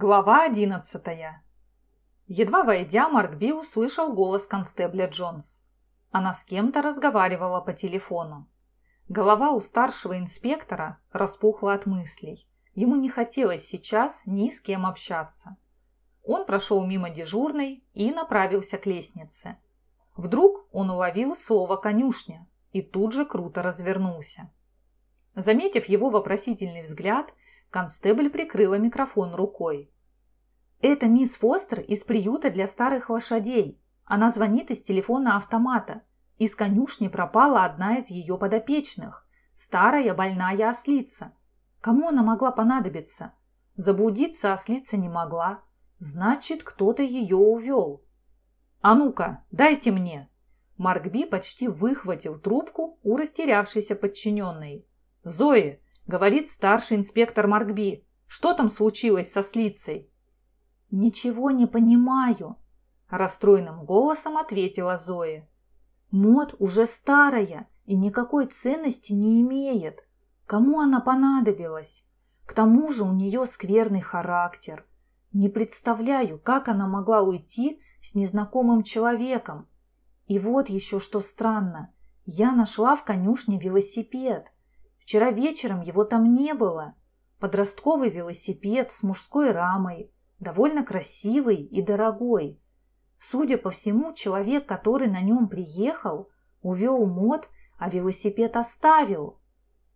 Глава одиннадцатая. Едва войдя, Маркби услышал голос констебля Джонс. Она с кем-то разговаривала по телефону. Голова у старшего инспектора распухла от мыслей. Ему не хотелось сейчас ни с кем общаться. Он прошел мимо дежурной и направился к лестнице. Вдруг он уловил слово «конюшня» и тут же круто развернулся. Заметив его вопросительный взгляд, Констебль прикрыла микрофон рукой. «Это мисс Фостер из приюта для старых лошадей. Она звонит из телефона автомата. Из конюшни пропала одна из ее подопечных. Старая больная ослица. Кому она могла понадобиться? Заблудиться ослица не могла. Значит, кто-то ее увел. «А ну-ка, дайте мне!» Маркби почти выхватил трубку у растерявшейся подчиненной. «Зои, говорит старший инспектор Маркби. Что там случилось со Слицей? «Ничего не понимаю», – расстроенным голосом ответила Зоя. «Мод уже старая и никакой ценности не имеет. Кому она понадобилась? К тому же у нее скверный характер. Не представляю, как она могла уйти с незнакомым человеком. И вот еще что странно. Я нашла в конюшне велосипед. Вчера вечером его там не было. Подростковый велосипед с мужской рамой, довольно красивый и дорогой. Судя по всему, человек, который на нем приехал, увел мод, а велосипед оставил.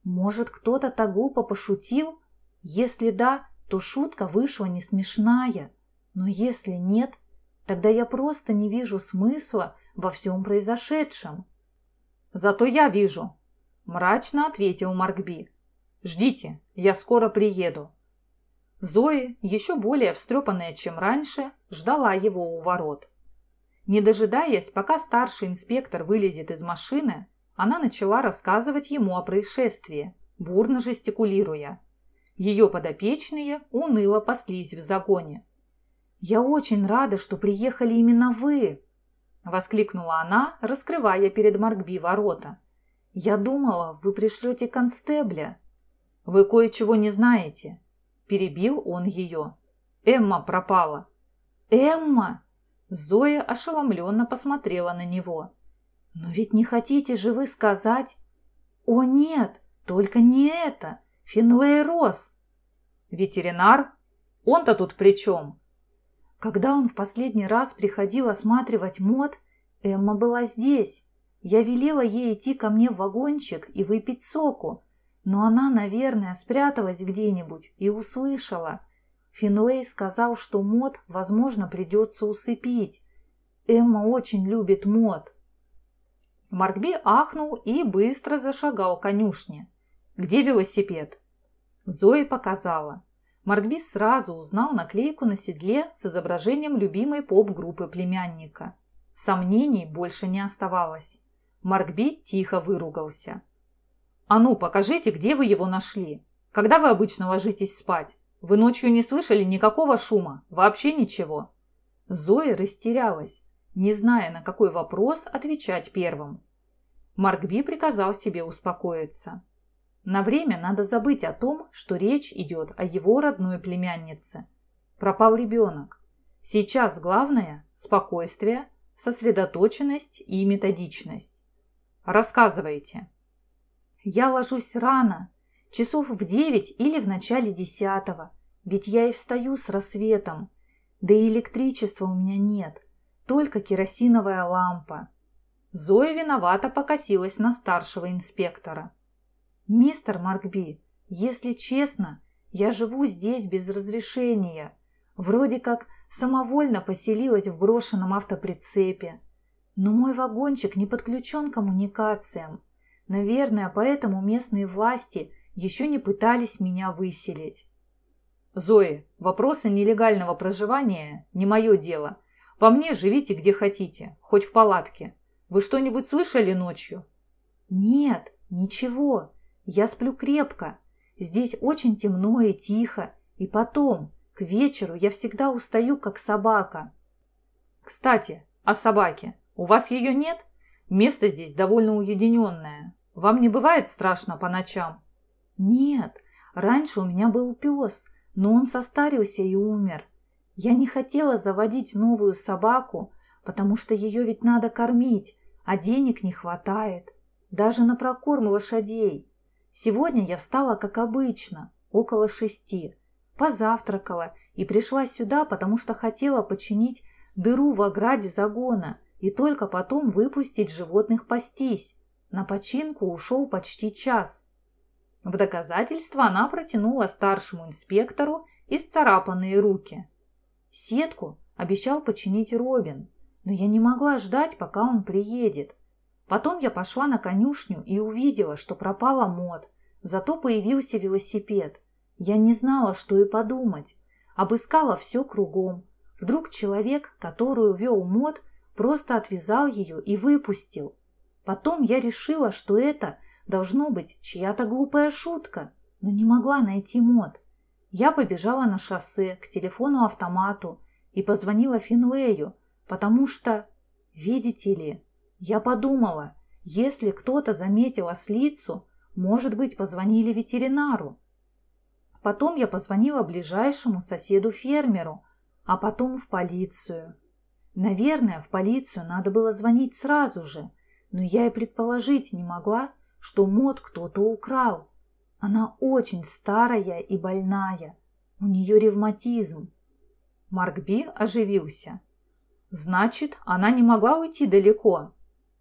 Может, кто-то так глупо пошутил? Если да, то шутка вышла не смешная. Но если нет, тогда я просто не вижу смысла во всем произошедшем. Зато я вижу, Мрачно ответил Маркби. «Ждите, я скоро приеду». Зои, еще более встрепанная, чем раньше, ждала его у ворот. Не дожидаясь, пока старший инспектор вылезет из машины, она начала рассказывать ему о происшествии, бурно жестикулируя. Ее подопечные уныло паслись в загоне. «Я очень рада, что приехали именно вы!» – воскликнула она, раскрывая перед Маркби ворота. «Я думала, вы пришлете констебля». «Вы кое-чего не знаете», – перебил он ее. «Эмма пропала». «Эмма?» Зоя ошеломленно посмотрела на него. «Но ведь не хотите же вы сказать...» «О нет, только не это! Финуэй Рос!» «Ветеринар? Он-то тут при чем?» Когда он в последний раз приходил осматривать мод, Эмма была здесь. Я велела ей идти ко мне в вагончик и выпить соку, но она, наверное, спряталась где-нибудь и услышала. Финлей сказал, что Мод, возможно, придется усыпить. Эмма очень любит Мод. Маркби ахнул и быстро зашагал к конюшне. «Где велосипед?» Зои показала. Маркби сразу узнал наклейку на седле с изображением любимой поп-группы племянника. Сомнений больше не оставалось. Маркби тихо выругался. «А ну, покажите, где вы его нашли. Когда вы обычно ложитесь спать? Вы ночью не слышали никакого шума? Вообще ничего?» Зоя растерялась, не зная, на какой вопрос отвечать первым. Маркби приказал себе успокоиться. На время надо забыть о том, что речь идет о его родной племяннице. Пропал ребенок. Сейчас главное – спокойствие, сосредоточенность и методичность. Рассказывайте. Я ложусь рано, часов в девять или в начале десятого, ведь я и встаю с рассветом. Да и электричества у меня нет, только керосиновая лампа. Зоя виновато покосилась на старшего инспектора. «Мистер Маркби, если честно, я живу здесь без разрешения. Вроде как самовольно поселилась в брошенном автоприцепе. Но мой вагончик не подключен к коммуникациям. Наверное, поэтому местные власти еще не пытались меня выселить. Зои, вопросы нелегального проживания не мое дело. По мне живите где хотите, хоть в палатке. Вы что-нибудь слышали ночью? Нет, ничего. Я сплю крепко. Здесь очень темно и тихо. И потом, к вечеру я всегда устаю, как собака. Кстати, о собаке. У вас ее нет? Место здесь довольно уединенное. Вам не бывает страшно по ночам? Нет, раньше у меня был пес, но он состарился и умер. Я не хотела заводить новую собаку, потому что ее ведь надо кормить, а денег не хватает. Даже на прокорм лошадей. Сегодня я встала, как обычно, около шести, позавтракала и пришла сюда, потому что хотела починить дыру в ограде загона и только потом выпустить животных пастись. На починку ушел почти час. В доказательство она протянула старшему инспектору исцарапанные руки. Сетку обещал починить Робин, но я не могла ждать, пока он приедет. Потом я пошла на конюшню и увидела, что пропала мод, зато появился велосипед. Я не знала, что и подумать. Обыскала все кругом. Вдруг человек, который увел мод, просто отвязал ее и выпустил. Потом я решила, что это должно быть чья-то глупая шутка, но не могла найти мод. Я побежала на шоссе к телефону-автомату и позвонила Финлею, потому что, видите ли, я подумала, если кто-то заметил ослицу, может быть, позвонили ветеринару. Потом я позвонила ближайшему соседу-фермеру, а потом в полицию. Наверное, в полицию надо было звонить сразу же, но я и предположить не могла, что мод кто-то украл. Она очень старая и больная. У нее ревматизм. Маркби оживился. Значит, она не могла уйти далеко.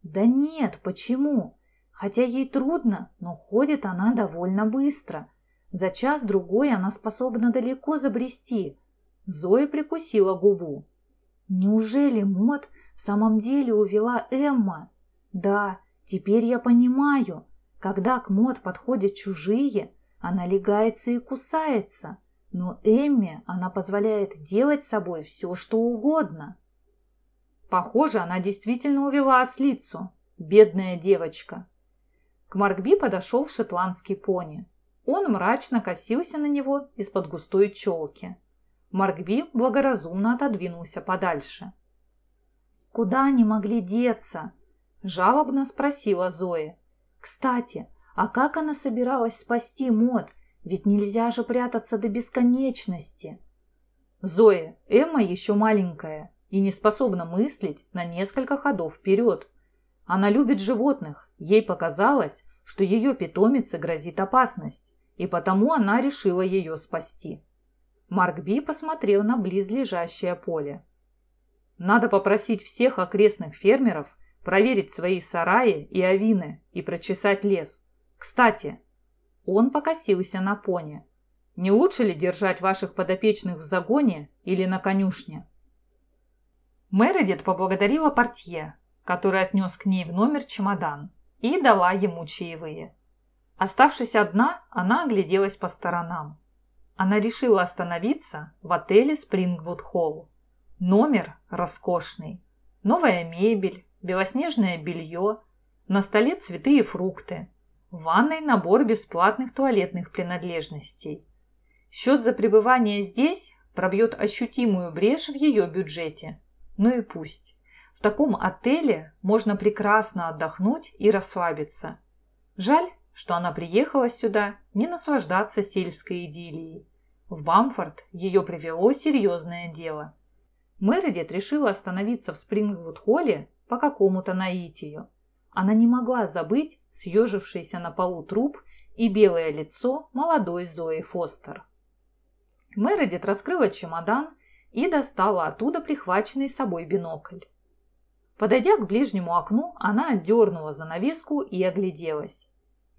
Да нет, почему? Хотя ей трудно, но ходит она довольно быстро. За час-другой она способна далеко забрести. Зоя прикусила губу. Неужели Мот в самом деле увела Эмма? Да, теперь я понимаю. Когда к Мот подходят чужие, она легается и кусается. Но Эмме она позволяет делать с собой все, что угодно. Похоже, она действительно увела ослицу. Бедная девочка. К Маркби подошел шотландский пони. Он мрачно косился на него из-под густой челки. Маркби благоразумно отодвинулся подальше. «Куда они могли деться?» – жалобно спросила Зоя. «Кстати, а как она собиралась спасти Мод? Ведь нельзя же прятаться до бесконечности!» «Зоя, Эмма еще маленькая и не способна мыслить на несколько ходов вперед. Она любит животных, ей показалось, что ее питомице грозит опасность, и потому она решила ее спасти. Марк Би посмотрел на близлежащее поле. Надо попросить всех окрестных фермеров проверить свои сараи и авины и прочесать лес. Кстати, он покосился на пони. Не лучше ли держать ваших подопечных в загоне или на конюшне? Мередит поблагодарила портье, который отнес к ней в номер чемодан, и дала ему чаевые. Оставшись одна, она огляделась по сторонам. Она решила остановиться в отеле Спрингвуд Холл. Номер роскошный. Новая мебель, белоснежное белье, на столе цветы и фрукты, в ванной набор бесплатных туалетных принадлежностей. Счет за пребывание здесь пробьет ощутимую брешь в ее бюджете. Ну и пусть. В таком отеле можно прекрасно отдохнуть и расслабиться. Жаль, что она приехала сюда не наслаждаться сельской идиллией. В Бамфорд ее привело серьезное дело. Мередит решила остановиться в Спрингвуд-холле по какому-то наитию. Она не могла забыть съежившийся на полу труп и белое лицо молодой Зои Фостер. Мередит раскрыла чемодан и достала оттуда прихваченный с собой бинокль. Подойдя к ближнему окну, она отдернула занавеску и огляделась.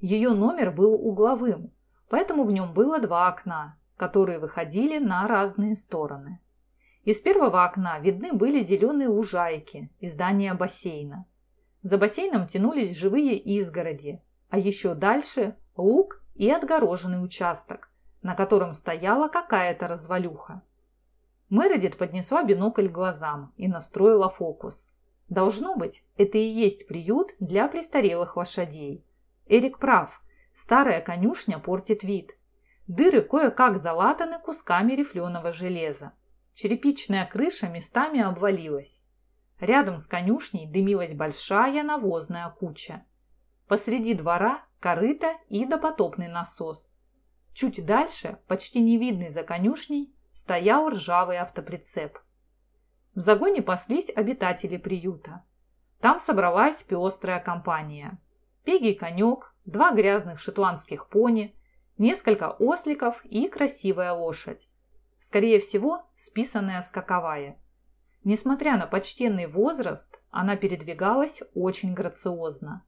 Ее номер был угловым, поэтому в нем было два окна, которые выходили на разные стороны. Из первого окна видны были зеленые лужайки и здания бассейна. За бассейном тянулись живые изгороди, а еще дальше – луг и отгороженный участок, на котором стояла какая-то развалюха. Мередит поднесла бинокль глазам и настроила фокус. Должно быть, это и есть приют для престарелых лошадей. Эрик прав, старая конюшня портит вид. Дыры кое-как залатаны кусками рифленого железа. Черепичная крыша местами обвалилась. Рядом с конюшней дымилась большая навозная куча. Посреди двора корыто и допотопный насос. Чуть дальше, почти не видный за конюшней, стоял ржавый автоприцеп. В загоне паслись обитатели приюта. Там собралась пестрая компания. Пегий конек, два грязных шотландских пони, несколько осликов и красивая лошадь. Скорее всего, списанная скаковая. Несмотря на почтенный возраст, она передвигалась очень грациозно.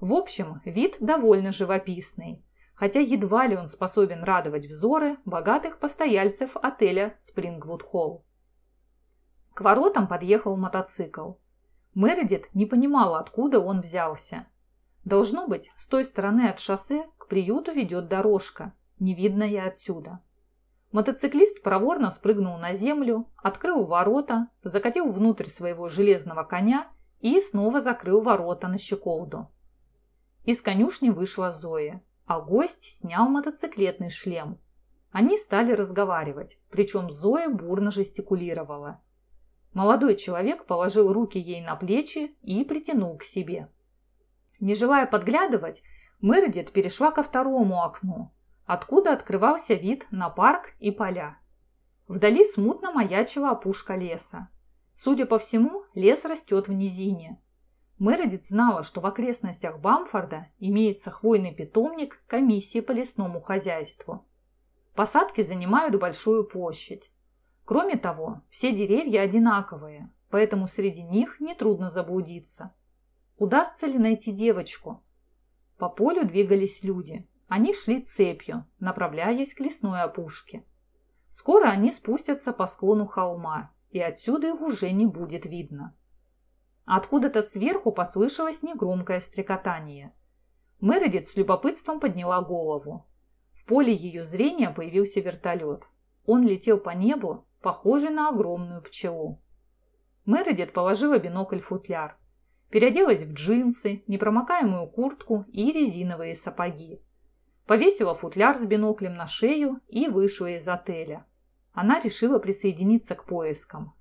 В общем, вид довольно живописный, хотя едва ли он способен радовать взоры богатых постояльцев отеля Спрингвуд Холл. К воротам подъехал мотоцикл. Мередит не понимала, откуда он взялся. Должно быть, с той стороны от шоссе к приюту ведет дорожка, не видно и отсюда. Мотоциклист проворно спрыгнул на землю, открыл ворота, закатил внутрь своего железного коня и снова закрыл ворота на щеколду. Из конюшни вышла Зоя а гость снял мотоциклетный шлем. Они стали разговаривать, причем Зоя бурно жестикулировала. Молодой человек положил руки ей на плечи и притянул к себе. Не желая подглядывать, Мередит перешла ко второму окну, откуда открывался вид на парк и поля. Вдали смутно маячила опушка леса. Судя по всему, лес растет в низине, Мередит знала, что в окрестностях Бамфорда имеется хвойный питомник комиссии по лесному хозяйству. Посадки занимают большую площадь. Кроме того, все деревья одинаковые, поэтому среди них нетрудно заблудиться. Удастся ли найти девочку? По полю двигались люди. Они шли цепью, направляясь к лесной опушке. Скоро они спустятся по склону холма, и отсюда их уже не будет видно. Откуда-то сверху послышалось негромкое стрекотание. Мередит с любопытством подняла голову. В поле ее зрения появился вертолет. Он летел по небу, похожий на огромную пчелу. Мередит положила бинокль в футляр. Переоделась в джинсы, непромокаемую куртку и резиновые сапоги. Повесила футляр с биноклем на шею и вышла из отеля. Она решила присоединиться к поискам.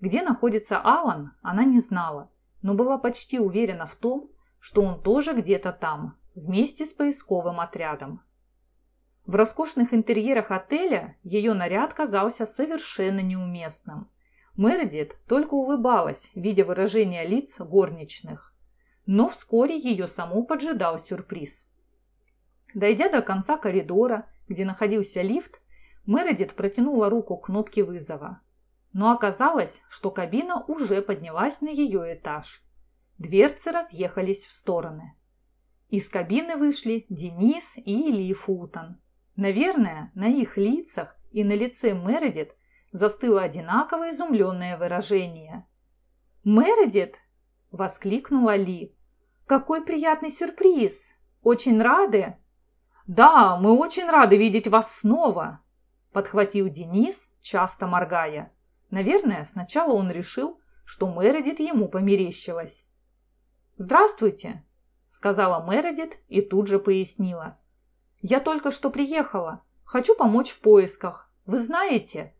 Где находится Алан, она не знала, но была почти уверена в том, что он тоже где-то там, вместе с поисковым отрядом. В роскошных интерьерах отеля ее наряд казался совершенно неуместным. Мередит только улыбалась, видя выражение лиц горничных. Но вскоре ее саму поджидал сюрприз. Дойдя до конца коридора, где находился лифт, Мередит протянула руку к кнопке вызова но оказалось, что кабина уже поднялась на ее этаж. Дверцы разъехались в стороны. Из кабины вышли Денис и Ли Футон. Наверное, на их лицах и на лице Мередит застыло одинаково изумленное выражение. «Мередит!» – воскликнула Ли. «Какой приятный сюрприз! Очень рады!» «Да, мы очень рады видеть вас снова!» – подхватил Денис, часто моргая. Наверное, сначала он решил, что Мередит ему померещилась. «Здравствуйте», — сказала Мередит и тут же пояснила. «Я только что приехала. Хочу помочь в поисках. Вы знаете?»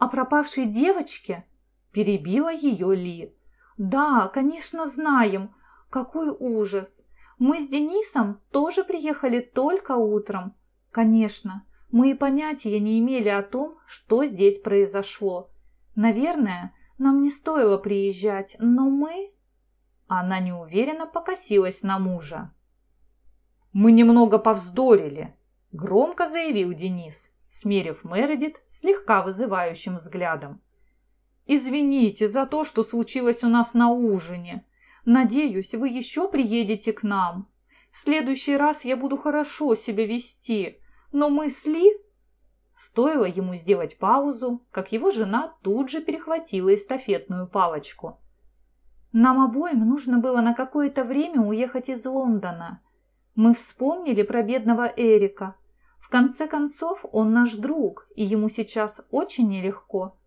«О пропавшей девочке?» – перебила ее Ли. «Да, конечно, знаем. Какой ужас! Мы с Денисом тоже приехали только утром. Конечно, мы и понятия не имели о том, что здесь произошло. Наверное, нам не стоило приезжать, но мы...» Она неуверенно покосилась на мужа. «Мы немного повздорили», – громко заявил Денис, смерив Мередит слегка вызывающим взглядом. «Извините за то, что случилось у нас на ужине. Надеюсь, вы еще приедете к нам. В следующий раз я буду хорошо себя вести, но мы с Ли Стоило ему сделать паузу, как его жена тут же перехватила эстафетную палочку. «Нам обоим нужно было на какое-то время уехать из Лондона. Мы вспомнили про бедного Эрика. Конце концов, он наш друг, и ему сейчас очень нелегко.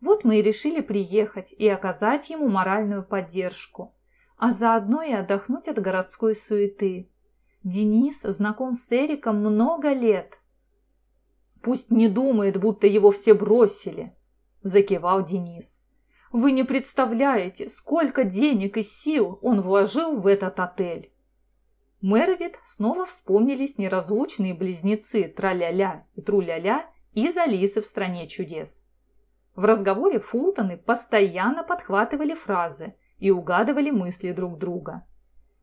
Вот мы и решили приехать и оказать ему моральную поддержку, а заодно и отдохнуть от городской суеты. Денис знаком с Эриком много лет» Пусть не думает, будто его все бросили, закивал Денис. Вы не представляете, сколько денег и сил он вложил в этот отель. Мередит снова вспомнились неразлучные близнецы Траля-ля и Труля-ля из Алисы в «Стране чудес». В разговоре Фултоны постоянно подхватывали фразы и угадывали мысли друг друга.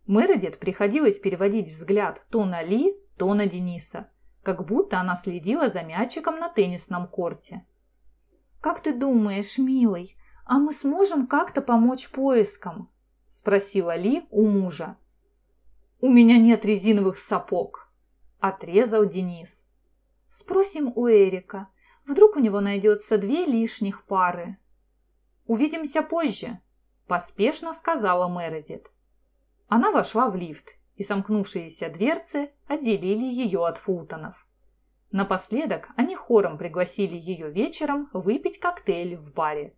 Мередит приходилось переводить взгляд то на Ли, то на Дениса, как будто она следила за мячиком на теннисном корте. «Как ты думаешь, милый, а мы сможем как-то помочь поискам?» – спросила Ли у мужа. «У меня нет резиновых сапог», – отрезал Денис. «Спросим у Эрика. Вдруг у него найдется две лишних пары». «Увидимся позже», – поспешно сказала Мередит. Она вошла в лифт, и сомкнувшиеся дверцы отделили ее от Фултонов. Напоследок они хором пригласили ее вечером выпить коктейль в баре.